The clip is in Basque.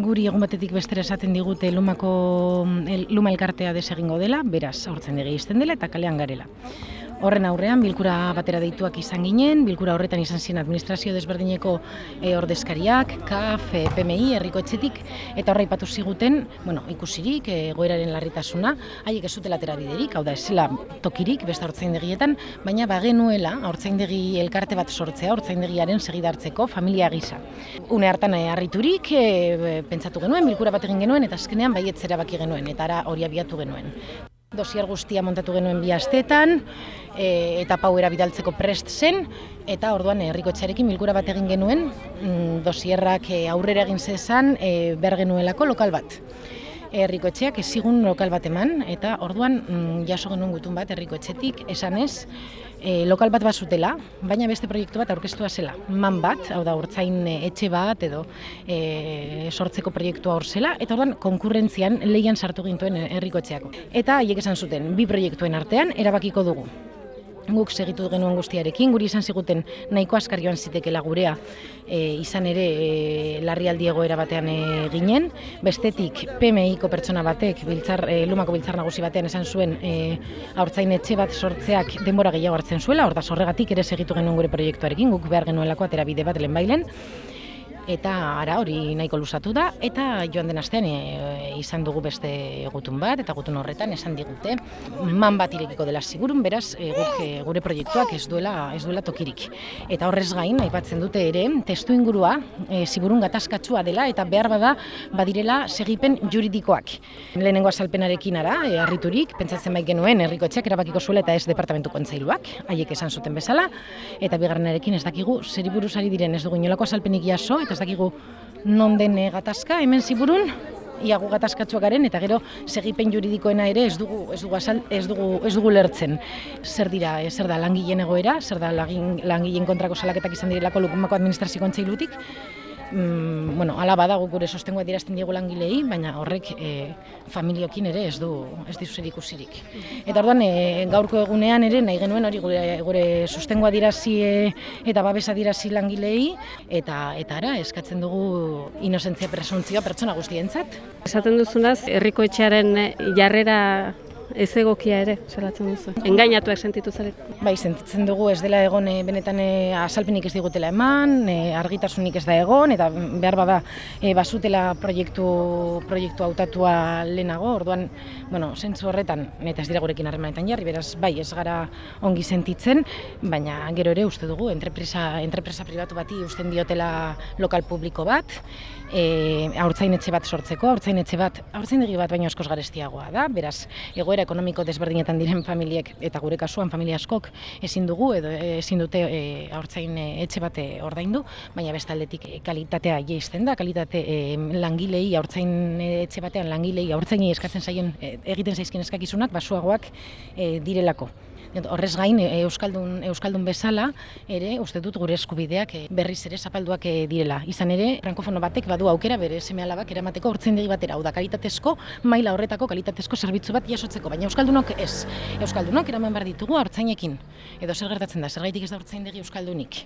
Guri egun batetik bestera esaten digute lumako el, luma elkartea desegingo dela, beraz, aurtzen degi izten dela eta kalean garela. Horren aurrean, bilkura batera deituak izan ginen, bilkura horretan izan ziren administrazio desberdineko e, ordezkariak, KAF, e, PMI, herriko etxetik, eta horra ipatu ziguten, bueno, ikusirik, e, goeraren larritasuna, haiek ez zutela atera biderik, hau da, ez zela tokirik, beste hortzaindegietan, baina bagenuela, hortzaindegi elkarte bat sortzea, hortzaindegiaren segidartzeko, familia gisa. Une hartan e, harriturik, e, pentsatu genuen, bilkura bat egin genuen, eta azkenean baietzera baki genuen, eta ara hori abiatu genuen. Dosier guztia montatu genuen bi astetan, e, eta pauera bidaltzeko prest zen, eta orduan herriko txarekin bilkura bat egin genuen, mm, dosierrak e, aurrera egin zezan e, behar genuelako lokal bat. Herriko etxeak ezigun lokal bat eman, eta orduan mm, jaso genuen gutun bat herriko etxetik, esanez, e, lokal bat bazutela, baina beste proiektu bat aurkeztua zela. Man bat, hau da, urtzain etxe bat edo e, sortzeko proiektua hor zela, eta orduan konkurrentzian lehian sartu gintuen herriko etxeako. Eta haiek esan zuten, bi proiektuen artean erabakiko dugu guk segitu genuen guztiarekin, guri izan ziguten nahiko askar joan zitekela gurea. E, izan ere e, larrialdi egoera batean e, ginen. Bestetik, PMIko pertsona batek, biltzar, e, lumako biltzar nagusi batean esan zuen e, aurtzain etxe bat sortzeak denbora gehiago hartzen zuela, hor da sorregatik ere segitu genuen gure proiektuarekin, guk behar genuelako atera bide bat lehen bailen eta ara hori nahiko lusatu da eta joan den astean e, izan dugu beste gutun bat eta gutun horretan esan digute man bat irekiko dela sigurun beraz e, guk e, gure proiektuak ez duela ez duela tokirik. Eta horrez gain aipatzen dute ere testu ingurua e, sigurun gatazkatsua dela eta behar bada badirela segipen juridikoak. Lehenengo azalpenarekin ara e, harriturik pentsatzen bai genuen herrikoetxeak erabakiko zuela eta ez departamentu kontseiluak haiek esan zuten bezala. Eta bigarrenarekin ez dakigu zeriburuzari diren ez dugu inolako azalpenik jaso ez dakigu non den eh, gatazka, hemen ziburun, iagu gatazkatzuak garen, eta gero segipen juridikoena ere ez dugu, ez dugu, asal, ez dugu, ez dugu lertzen. Zer dira, eh, zer da langileen egoera, zer da langileen kontrako salaketak izan direlako lukumako administrazio kontseilutik, mm, bueno, ala badago gure sostengoa dirazten diegu langilei, baina horrek e, familiokin ere ez du ez dizu zer ikusirik. Eta orduan e, gaurko egunean ere nahi genuen hori gure, gure sostengoa dirazi eta babesa dirazi langilei eta eta ara eskatzen dugu inozentzia presuntzioa pertsona guztientzat. Esaten duzunaz, herriko etxearen jarrera ez egokia ere, salatzen duzu. Engainatuak sentitu zare. Bai, sentitzen dugu ez dela egon e, benetan e, azalpenik ez digutela eman, e, argitasunik ez da egon, eta behar bada e, basutela proiektu, proiektu hautatua lehenago, orduan, bueno, zentzu horretan, eta ez dira gurekin harremanetan jarri, beraz, bai, ez gara ongi sentitzen, baina gero ere uste dugu, entrepresa, entrepresa pribatu bati usten diotela lokal publiko bat, e, aurtzain etxe bat sortzeko, aurtzain etxe bat, aurtzain bat baino askoz garestiagoa da, beraz, egoera ekonomiko desberdinetan diren familiek, eta gure kasuan familia askok ezin dugu, edo ezin dute e, aurtzain etxe bat ordaindu, baina bestaldetik e, kalitatea jeisten da, kalitate e, langilei, aurtzain etxe batean langilei, aurtzaini eskatzen zaien e, egiten zaizkin eskakizunak, basuagoak e, direlako. Horrez gain e, euskaldun euskaldun bezala ere uste dut gure eskubideak e, berriz ere zapalduak e, direla. Izan ere frankofono batek badu aukera bere semealabak eramateko hortzaindegi batera, hau da kalitatezko maila horretako kalitatezko zerbitzu bat jasotzeko, baina euskaldunok ez. Euskaldunok eraman bar ditugu hortzainekin. Edo zer gertatzen da? Zergaitik ez da hortzaindegi euskaldunik?